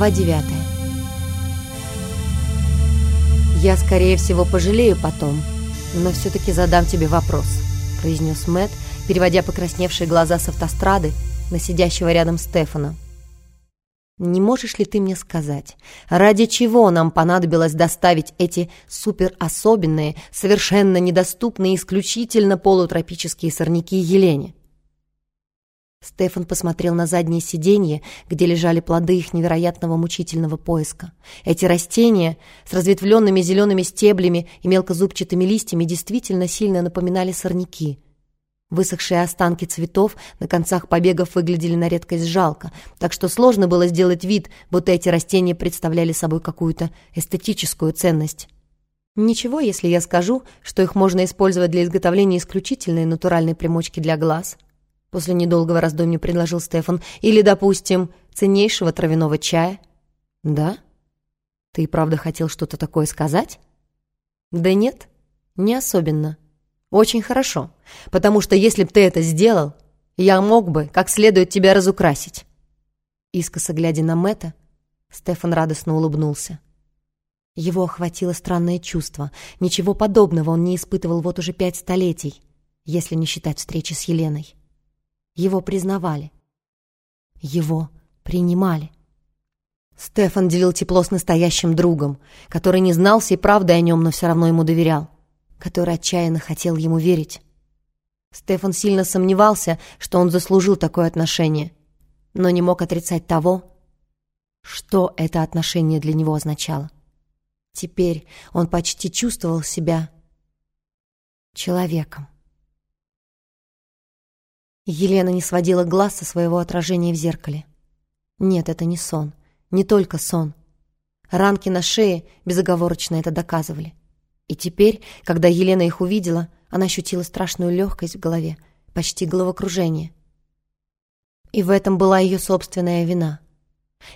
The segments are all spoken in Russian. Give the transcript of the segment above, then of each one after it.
Глава девятая. «Я, скорее всего, пожалею потом, но все-таки задам тебе вопрос», — произнес Мэтт, переводя покрасневшие глаза с автострады на сидящего рядом Стефана. «Не можешь ли ты мне сказать, ради чего нам понадобилось доставить эти суперособенные, совершенно недоступные исключительно полутропические сорняки Елене?» Стефан посмотрел на заднее сиденье, где лежали плоды их невероятного мучительного поиска. Эти растения с разветвленными зелеными стеблями и мелкозубчатыми листьями действительно сильно напоминали сорняки. Высохшие останки цветов на концах побегов выглядели на редкость жалко, так что сложно было сделать вид, будто эти растения представляли собой какую-то эстетическую ценность. Ничего, если я скажу, что их можно использовать для изготовления исключительной натуральной примочки для глаз — После недолгого раздумья предложил Стефан. Или, допустим, ценнейшего травяного чая. Да? Ты правда хотел что-то такое сказать? Да нет, не особенно. Очень хорошо, потому что если б ты это сделал, я мог бы как следует тебя разукрасить. Искоса глядя на Мэтта, Стефан радостно улыбнулся. Его охватило странное чувство. Ничего подобного он не испытывал вот уже пять столетий, если не считать встречи с Еленой. Его признавали. Его принимали. Стефан делил тепло с настоящим другом, который не знал всей правды о нем, но все равно ему доверял, который отчаянно хотел ему верить. Стефан сильно сомневался, что он заслужил такое отношение, но не мог отрицать того, что это отношение для него означало. Теперь он почти чувствовал себя человеком. Елена не сводила глаз со своего отражения в зеркале. Нет, это не сон. Не только сон. Ранки на шее безоговорочно это доказывали. И теперь, когда Елена их увидела, она ощутила страшную легкость в голове, почти головокружение. И в этом была ее собственная вина.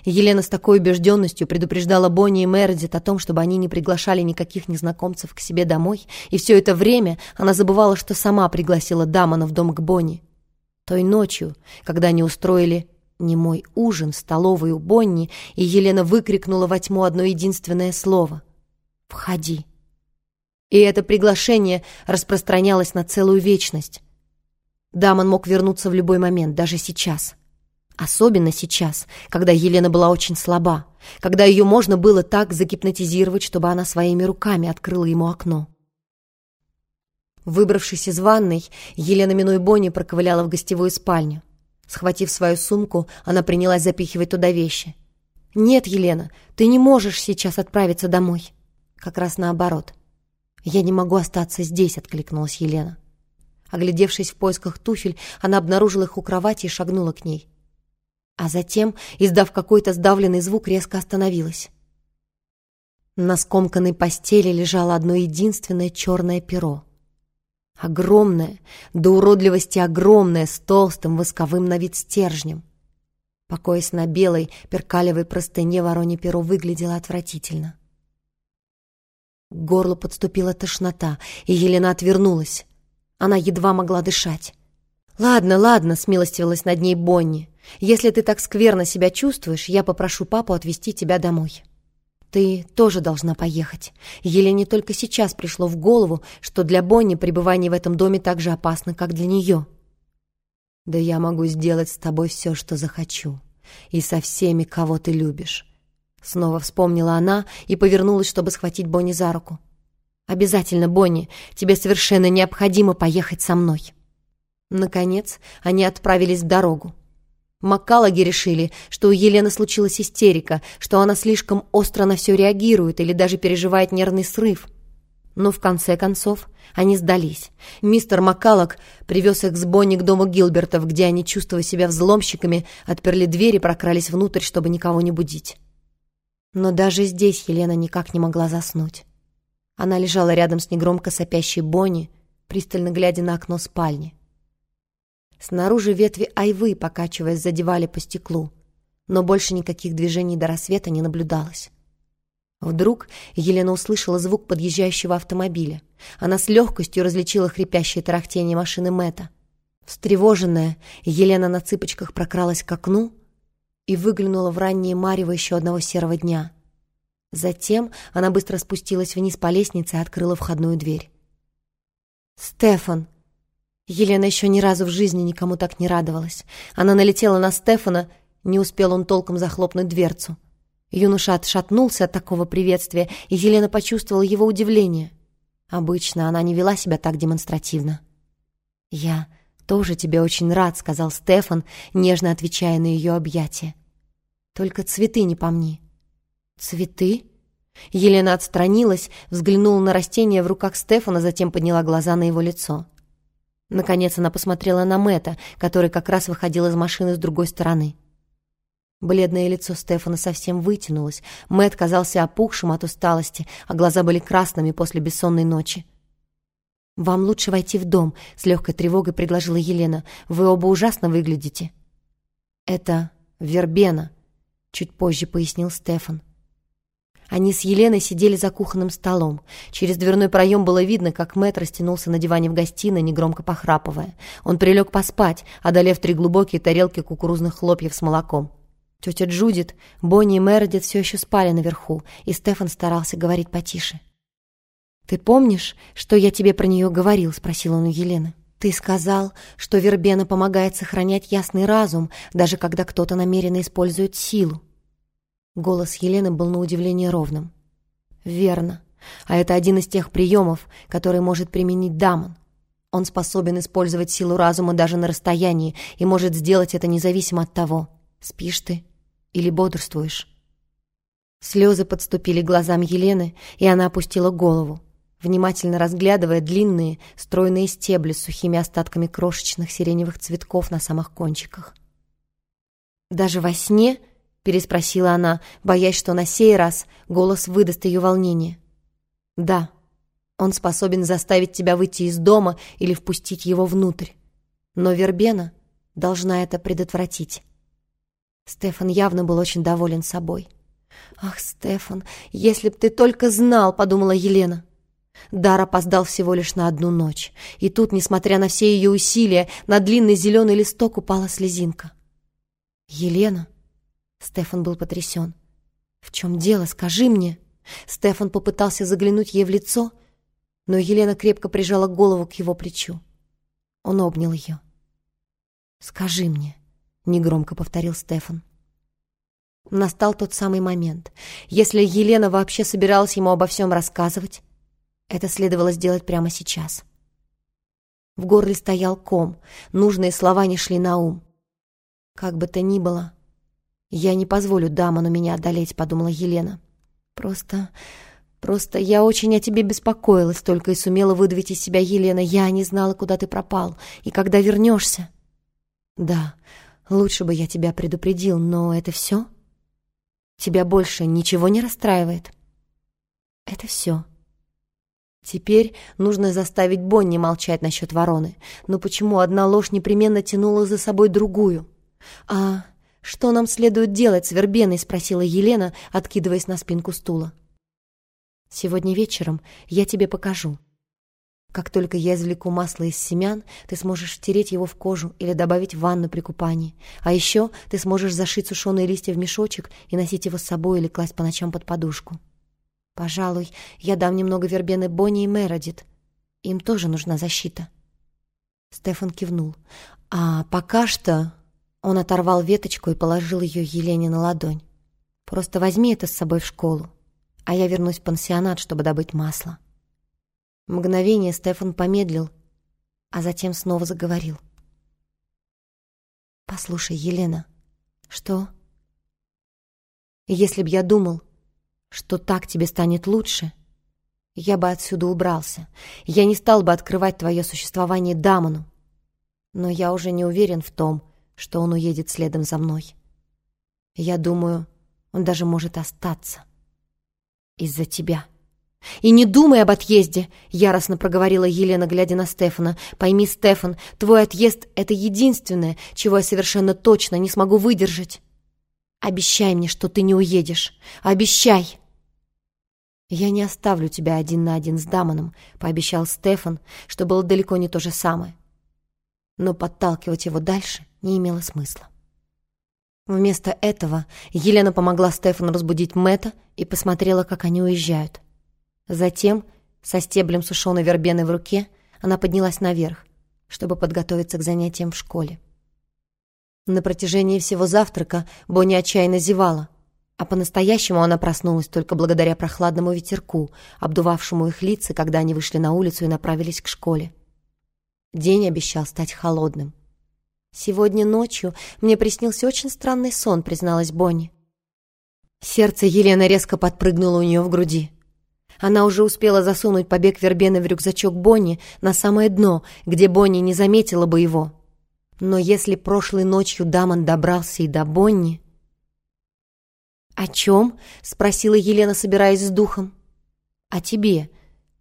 Елена с такой убежденностью предупреждала Бонни и Мередит о том, чтобы они не приглашали никаких незнакомцев к себе домой, и все это время она забывала, что сама пригласила Дамона в дом к Бонни. Той ночью, когда они устроили немой ужин в столовой у Бонни, и Елена выкрикнула во тьму одно единственное слово «Входи». И это приглашение распространялось на целую вечность. Дамон мог вернуться в любой момент, даже сейчас. Особенно сейчас, когда Елена была очень слаба, когда ее можно было так загипнотизировать, чтобы она своими руками открыла ему окно. Выбравшись из ванной, Елена минуя Бонни проковыляла в гостевую спальню. Схватив свою сумку, она принялась запихивать туда вещи. «Нет, Елена, ты не можешь сейчас отправиться домой». «Как раз наоборот». «Я не могу остаться здесь», — откликнулась Елена. Оглядевшись в поисках туфель, она обнаружила их у кровати и шагнула к ней. А затем, издав какой-то сдавленный звук, резко остановилась. На скомканной постели лежало одно единственное черное перо. Огромная, до уродливости огромная, с толстым восковым на вид стержнем. Покоясь на белой перкалевой простыне, воронье перо выглядело отвратительно. К горлу подступила тошнота, и Елена отвернулась. Она едва могла дышать. «Ладно, ладно», — смилостивилась над ней Бонни. «Если ты так скверно себя чувствуешь, я попрошу папу отвезти тебя домой». «Ты тоже должна поехать». Елене только сейчас пришло в голову, что для Бонни пребывание в этом доме так же опасно, как для нее. «Да я могу сделать с тобой все, что захочу. И со всеми, кого ты любишь». Снова вспомнила она и повернулась, чтобы схватить Бонни за руку. «Обязательно, Бонни, тебе совершенно необходимо поехать со мной». Наконец, они отправились в дорогу. Маккалаги решили, что у Елены случилась истерика, что она слишком остро на все реагирует или даже переживает нервный срыв. Но в конце концов они сдались. Мистер Маккаллаг привез их с Бонни к дому Гилбертов, где они, чувствуя себя взломщиками, отперли дверь и прокрались внутрь, чтобы никого не будить. Но даже здесь Елена никак не могла заснуть. Она лежала рядом с негромко сопящей Бонни, пристально глядя на окно спальни. Снаружи ветви айвы, покачиваясь, задевали по стеклу, но больше никаких движений до рассвета не наблюдалось. Вдруг Елена услышала звук подъезжающего автомобиля. Она с легкостью различила хрипящее тарахтение машины Мэтта. Встревоженная, Елена на цыпочках прокралась к окну и выглянула в раннее марево еще одного серого дня. Затем она быстро спустилась вниз по лестнице и открыла входную дверь. «Стефан!» Елена еще ни разу в жизни никому так не радовалась. Она налетела на Стефана, не успел он толком захлопнуть дверцу. Юноша отшатнулся от такого приветствия, и Елена почувствовала его удивление. Обычно она не вела себя так демонстративно. «Я тоже тебе очень рад», — сказал Стефан, нежно отвечая на ее объятия. «Только цветы не помни». «Цветы?» Елена отстранилась, взглянула на растение в руках Стефана, затем подняла глаза на его лицо. Наконец она посмотрела на Мэта, который как раз выходил из машины с другой стороны. Бледное лицо Стефана совсем вытянулось. Мэт казался опухшим от усталости, а глаза были красными после бессонной ночи. «Вам лучше войти в дом», — с легкой тревогой предложила Елена. «Вы оба ужасно выглядите». «Это вербена», — чуть позже пояснил Стефан. Они с Еленой сидели за кухонным столом. Через дверной проем было видно, как Мэтт растянулся на диване в гостиной, негромко похрапывая. Он прилег поспать, одолев три глубокие тарелки кукурузных хлопьев с молоком. Тетя Джудит, Бонни и Мередит все еще спали наверху, и Стефан старался говорить потише. «Ты помнишь, что я тебе про нее говорил?» — спросил он у Елены. «Ты сказал, что вербена помогает сохранять ясный разум, даже когда кто-то намеренно использует силу. Голос Елены был на удивление ровным. «Верно. А это один из тех приемов, который может применить Дамон. Он способен использовать силу разума даже на расстоянии и может сделать это независимо от того, спишь ты или бодрствуешь». Слезы подступили к глазам Елены, и она опустила голову, внимательно разглядывая длинные, стройные стебли с сухими остатками крошечных сиреневых цветков на самых кончиках. Даже во сне переспросила она, боясь, что на сей раз голос выдаст ее волнение. «Да, он способен заставить тебя выйти из дома или впустить его внутрь. Но Вербена должна это предотвратить». Стефан явно был очень доволен собой. «Ах, Стефан, если б ты только знал!» — подумала Елена. Дар опоздал всего лишь на одну ночь. И тут, несмотря на все ее усилия, на длинный зеленый листок упала слезинка. «Елена!» Стефан был потрясен. «В чем дело? Скажи мне!» Стефан попытался заглянуть ей в лицо, но Елена крепко прижала голову к его плечу. Он обнял ее. «Скажи мне», — негромко повторил Стефан. Настал тот самый момент. Если Елена вообще собиралась ему обо всем рассказывать, это следовало сделать прямо сейчас. В горле стоял ком, нужные слова не шли на ум. Как бы то ни было, «Я не позволю Дамону меня одолеть», — подумала Елена. «Просто... просто я очень о тебе беспокоилась, только и сумела выдавить из себя Елена. Я не знала, куда ты пропал и когда вернешься». «Да, лучше бы я тебя предупредил, но это все? Тебя больше ничего не расстраивает?» «Это все». Теперь нужно заставить Бонни молчать насчет вороны. Но почему одна ложь непременно тянула за собой другую? А «Что нам следует делать с Вербеной?» — спросила Елена, откидываясь на спинку стула. «Сегодня вечером я тебе покажу. Как только я извлеку масло из семян, ты сможешь втереть его в кожу или добавить в ванну при купании. А еще ты сможешь зашить сушеные листья в мешочек и носить его с собой или класть по ночам под подушку. Пожалуй, я дам немного вербены Бонни и Мередит. Им тоже нужна защита». Стефан кивнул. «А пока что он оторвал веточку и положил ее Елене на ладонь. «Просто возьми это с собой в школу, а я вернусь в пансионат, чтобы добыть масло». Мгновение Стефан помедлил, а затем снова заговорил. «Послушай, Елена, что? Если б я думал, что так тебе станет лучше, я бы отсюда убрался. Я не стал бы открывать твое существование Дамону. Но я уже не уверен в том, что он уедет следом за мной. Я думаю, он даже может остаться. Из-за тебя. «И не думай об отъезде!» — яростно проговорила Елена, глядя на Стефана. «Пойми, Стефан, твой отъезд — это единственное, чего я совершенно точно не смогу выдержать. Обещай мне, что ты не уедешь. Обещай!» «Я не оставлю тебя один на один с Дамоном», — пообещал Стефан, что было далеко не то же самое. Но подталкивать его дальше не имело смысла. Вместо этого Елена помогла Стефану разбудить Мэтта и посмотрела, как они уезжают. Затем, со стеблем сушеной вербены в руке, она поднялась наверх, чтобы подготовиться к занятиям в школе. На протяжении всего завтрака Бонни отчаянно зевала, а по-настоящему она проснулась только благодаря прохладному ветерку, обдувавшему их лица, когда они вышли на улицу и направились к школе. День обещал стать холодным. «Сегодня ночью мне приснился очень странный сон», — призналась Бонни. Сердце Елены резко подпрыгнуло у нее в груди. Она уже успела засунуть побег вербены в рюкзачок Бонни на самое дно, где Бонни не заметила бы его. Но если прошлой ночью Дамон добрался и до Бонни... «О чем?» — спросила Елена, собираясь с духом. «О тебе.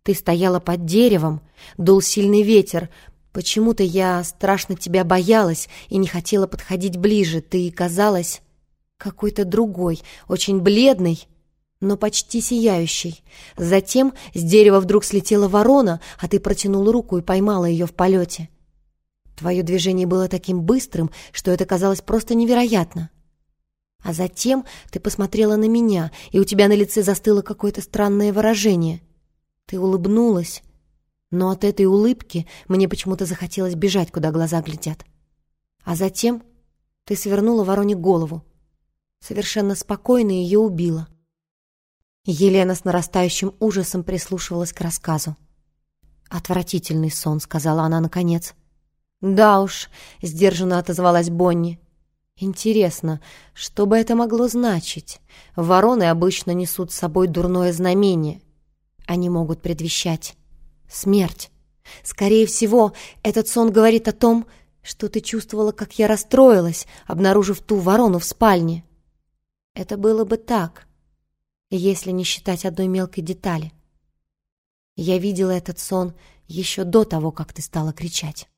Ты стояла под деревом, дул сильный ветер, Почему-то я страшно тебя боялась и не хотела подходить ближе. Ты казалась какой-то другой, очень бледной, но почти сияющей. Затем с дерева вдруг слетела ворона, а ты протянула руку и поймала ее в полете. Твое движение было таким быстрым, что это казалось просто невероятно. А затем ты посмотрела на меня, и у тебя на лице застыло какое-то странное выражение. Ты улыбнулась, но от этой улыбки мне почему-то захотелось бежать, куда глаза глядят. А затем ты свернула вороне голову. Совершенно спокойно ее убила. Елена с нарастающим ужасом прислушивалась к рассказу. «Отвратительный сон», — сказала она наконец. «Да уж», — сдержанно отозвалась Бонни. «Интересно, что бы это могло значить? Вороны обычно несут с собой дурное знамение. Они могут предвещать Смерть. Скорее всего, этот сон говорит о том, что ты чувствовала, как я расстроилась, обнаружив ту ворону в спальне. Это было бы так, если не считать одной мелкой детали. Я видела этот сон еще до того, как ты стала кричать.